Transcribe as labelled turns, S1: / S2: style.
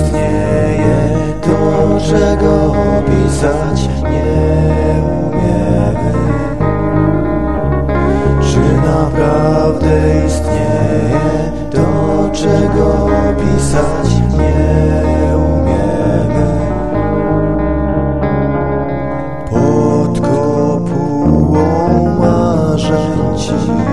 S1: istnieje to, czego pisać nie umiemy. Czy naprawdę istnieje to, czego pisać nie umiemy? Pod kopułą marzeń